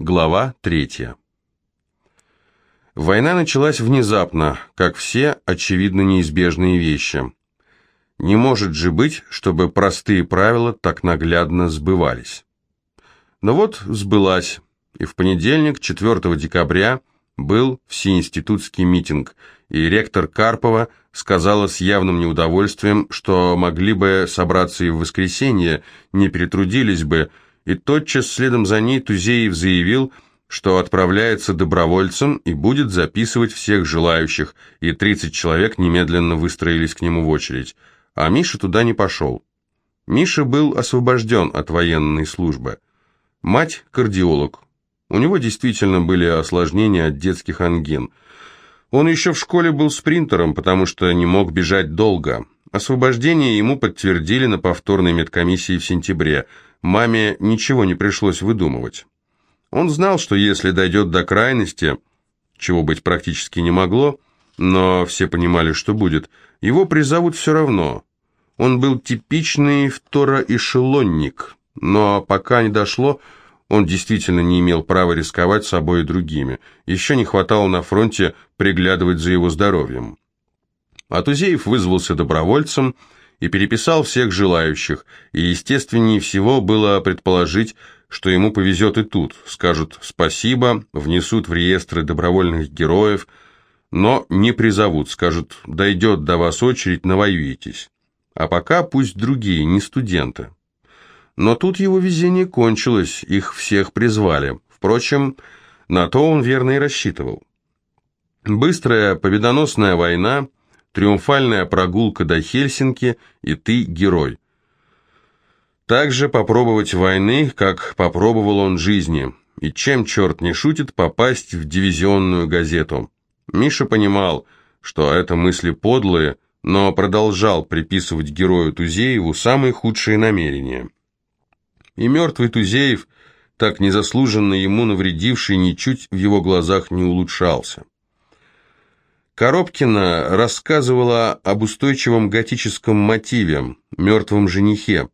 Глава третья. Война началась внезапно, как все, очевидно, неизбежные вещи. Не может же быть, чтобы простые правила так наглядно сбывались. Но вот сбылась, и в понедельник, 4 декабря, был всеинститутский митинг, и ректор Карпова сказала с явным неудовольствием, что могли бы собраться и в воскресенье, не перетрудились бы, и тотчас следом за ней Тузеев заявил, что отправляется добровольцем и будет записывать всех желающих, и 30 человек немедленно выстроились к нему в очередь, а Миша туда не пошел. Миша был освобожден от военной службы. Мать – кардиолог. У него действительно были осложнения от детских ангин. Он еще в школе был спринтером, потому что не мог бежать долго. Освобождение ему подтвердили на повторной медкомиссии в сентябре – Маме ничего не пришлось выдумывать. Он знал, что если дойдет до крайности, чего быть практически не могло, но все понимали, что будет, его призовут все равно. Он был типичный второэшелонник, но пока не дошло, он действительно не имел права рисковать собой и другими. Еще не хватало на фронте приглядывать за его здоровьем. Атузеев вызвался добровольцем, и переписал всех желающих, и естественнее всего было предположить, что ему повезет и тут, скажут «спасибо», внесут в реестры добровольных героев, но не призовут, скажут «дойдет до вас очередь, навоюетесь». А пока пусть другие, не студенты. Но тут его везение кончилось, их всех призвали. Впрочем, на то он верно и рассчитывал. Быстрая победоносная война – Триумфальная прогулка до Хельсинки, и ты герой. Также попробовать войны, как попробовал он жизни, и чем черт не шутит попасть в дивизионную газету. Миша понимал, что это мысли подлые, но продолжал приписывать герою Тузееву самые худшие намерения. И мертвый Тузеев, так незаслуженно ему навредивший, ничуть в его глазах не улучшался. Коробкина рассказывала об устойчивом готическом мотиве, мертвом женихе.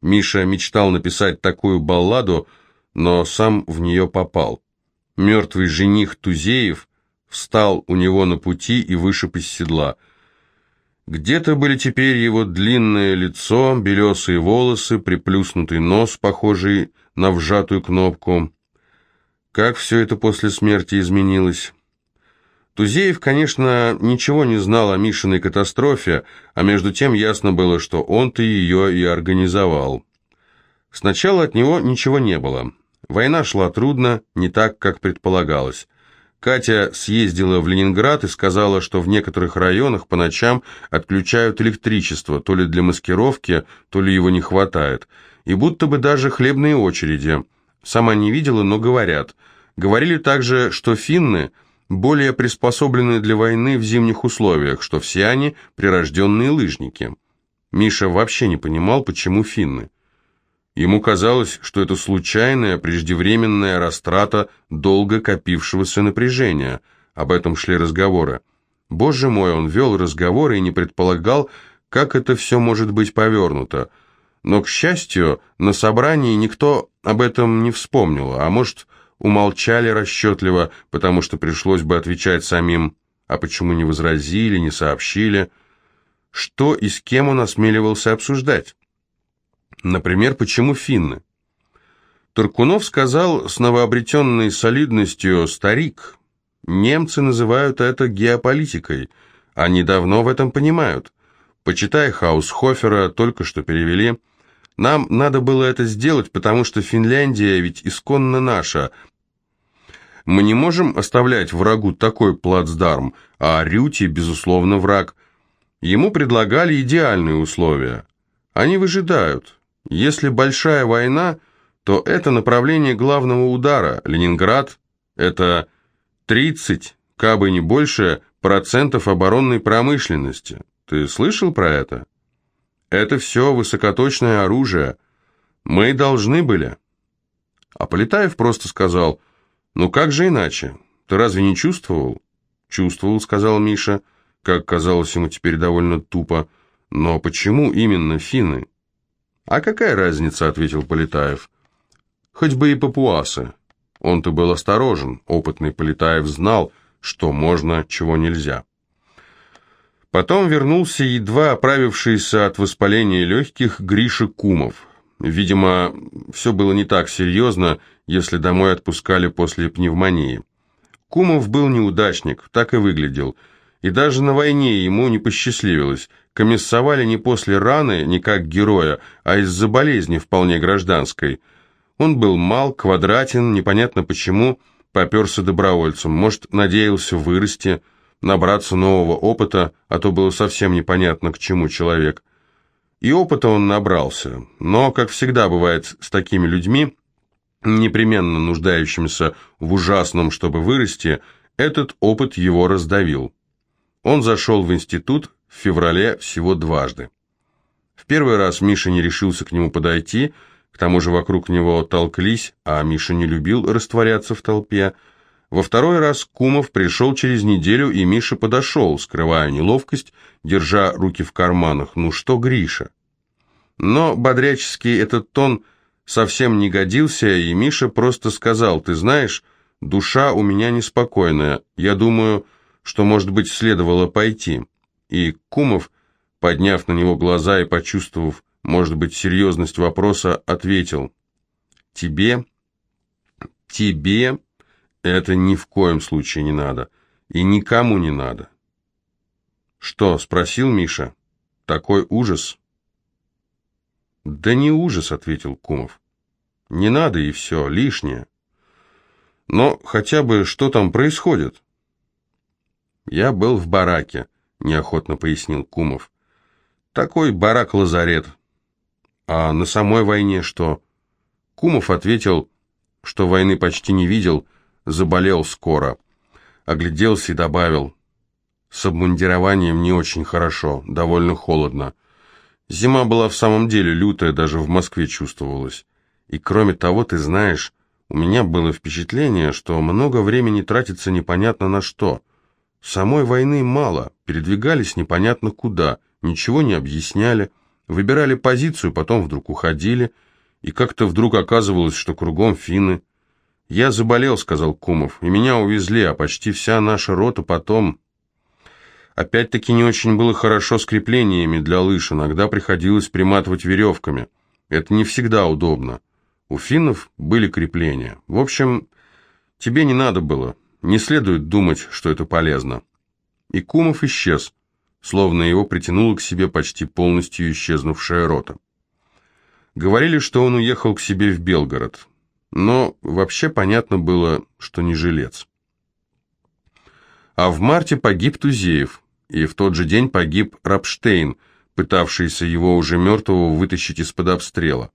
Миша мечтал написать такую балладу, но сам в нее попал. Мертвый жених Тузеев встал у него на пути и вышиб из седла. Где-то были теперь его длинное лицо, белесые волосы, приплюснутый нос, похожий на вжатую кнопку. Как все это после смерти изменилось? Тузеев, конечно, ничего не знал о Мишиной катастрофе, а между тем ясно было, что он-то ее и организовал. Сначала от него ничего не было. Война шла трудно, не так, как предполагалось. Катя съездила в Ленинград и сказала, что в некоторых районах по ночам отключают электричество, то ли для маскировки, то ли его не хватает. И будто бы даже хлебные очереди. Сама не видела, но говорят. Говорили также, что финны – более приспособлены для войны в зимних условиях, что все они прирожденные лыжники. Миша вообще не понимал, почему финны. Ему казалось, что это случайная, преждевременная растрата долго копившегося напряжения. Об этом шли разговоры. Боже мой, он вел разговоры и не предполагал, как это все может быть повернуто. Но, к счастью, на собрании никто об этом не вспомнил, а может, умолчали расчетливо, потому что пришлось бы отвечать самим, а почему не возразили, не сообщили, что и с кем он осмеливался обсуждать. Например, почему финны? Туркунов сказал с новообретенной солидностью «старик». Немцы называют это геополитикой. Они давно в этом понимают. Почитай Хаусхофера, только что перевели. Нам надо было это сделать, потому что Финляндия ведь исконно наша – мы не можем оставлять врагу такой плацдарм, а Рюти, безусловно, враг. Ему предлагали идеальные условия. Они выжидают. Если большая война, то это направление главного удара. Ленинград – это 30, кабы не больше, процентов оборонной промышленности. Ты слышал про это? Это все высокоточное оружие. Мы должны были. А Полетаев просто сказал – «Ну как же иначе? Ты разве не чувствовал?» «Чувствовал», — сказал Миша, как казалось ему теперь довольно тупо. «Но почему именно финны?» «А какая разница?» — ответил Полетаев. «Хоть бы и папуасы. Он-то был осторожен, опытный Полетаев знал, что можно, чего нельзя. Потом вернулся едва оправившийся от воспаления легких Гриша Кумов. Видимо, все было не так серьезно, если домой отпускали после пневмонии. Кумов был неудачник, так и выглядел. И даже на войне ему не посчастливилось. Комиссовали не после раны, не как героя, а из-за болезни вполне гражданской. Он был мал, квадратен, непонятно почему, поперся добровольцем. Может, надеялся вырасти, набраться нового опыта, а то было совсем непонятно, к чему человек. И опыта он набрался, но, как всегда бывает с такими людьми, непременно нуждающимися в ужасном, чтобы вырасти, этот опыт его раздавил. Он зашел в институт в феврале всего дважды. В первый раз Миша не решился к нему подойти, к тому же вокруг него толклись, а Миша не любил растворяться в толпе. Во второй раз Кумов пришел через неделю, и Миша подошел, скрывая неловкость, держа руки в карманах. «Ну что, Гриша?» Но бодряческий этот тон совсем не годился, и Миша просто сказал, «Ты знаешь, душа у меня неспокойная. Я думаю, что, может быть, следовало пойти». И Кумов, подняв на него глаза и почувствовав, может быть, серьезность вопроса, ответил, «Тебе, тебе это ни в коем случае не надо, и никому не надо». «Что?» — спросил Миша. «Такой ужас?» «Да не ужас», — ответил Кумов. «Не надо и все, лишнее. Но хотя бы что там происходит?» «Я был в бараке», — неохотно пояснил Кумов. «Такой барак-лазарет. А на самой войне что?» Кумов ответил, что войны почти не видел, заболел скоро. Огляделся и добавил, «С обмундированием не очень хорошо, довольно холодно». Зима была в самом деле лютая, даже в Москве чувствовалась. И кроме того, ты знаешь, у меня было впечатление, что много времени тратится непонятно на что. Самой войны мало, передвигались непонятно куда, ничего не объясняли, выбирали позицию, потом вдруг уходили, и как-то вдруг оказывалось, что кругом финны. «Я заболел», — сказал Кумов, — «и меня увезли, а почти вся наша рота потом...» Опять-таки не очень было хорошо с креплениями для лыж, иногда приходилось приматывать веревками. Это не всегда удобно. У финнов были крепления. В общем, тебе не надо было. Не следует думать, что это полезно. И Кумов исчез, словно его притянула к себе почти полностью исчезнувшая рота. Говорили, что он уехал к себе в Белгород. Но вообще понятно было, что не жилец. А в марте погиб Тузеев, и в тот же день погиб Рапштейн, пытавшийся его уже мертвого вытащить из-под обстрела.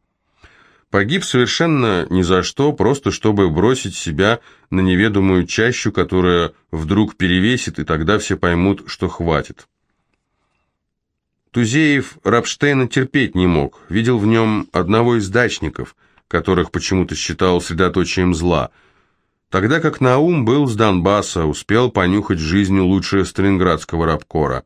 Погиб совершенно ни за что, просто чтобы бросить себя на неведомую чащу, которая вдруг перевесит, и тогда все поймут, что хватит. Тузеев Рапштейна терпеть не мог, видел в нем одного из дачников, которых почему-то считал средоточием зла – Тогда как Наум был с Донбасса, успел понюхать жизнь лучше сталинградского рабкора.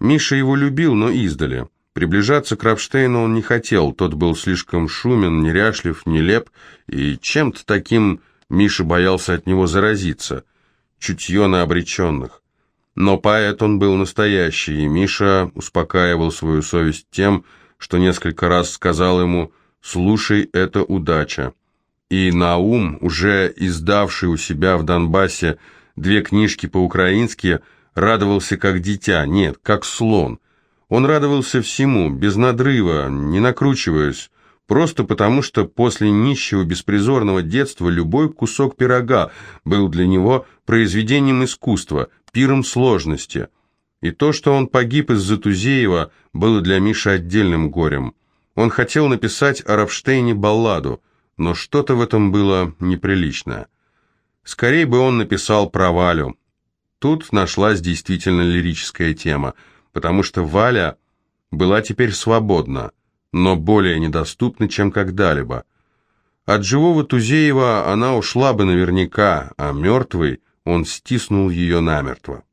Миша его любил, но издали. Приближаться к Рапштейну он не хотел, тот был слишком шумен, неряшлив, нелеп, и чем-то таким Миша боялся от него заразиться. Чутье на обреченных. Но поэт он был настоящий, и Миша успокаивал свою совесть тем, что несколько раз сказал ему «слушай, это удача» и Наум, уже издавший у себя в Донбассе две книжки по-украински, радовался как дитя, нет, как слон. Он радовался всему, без надрыва, не накручиваясь, просто потому что после нищего беспризорного детства любой кусок пирога был для него произведением искусства, пиром сложности. И то, что он погиб из-за Тузеева, было для Миши отдельным горем. Он хотел написать о Рапштейне балладу – но что-то в этом было неприличное. Скорее бы он написал про Валю. Тут нашлась действительно лирическая тема, потому что Валя была теперь свободна, но более недоступна, чем когда-либо. От живого Тузеева она ушла бы наверняка, а мертвый он стиснул ее намертво.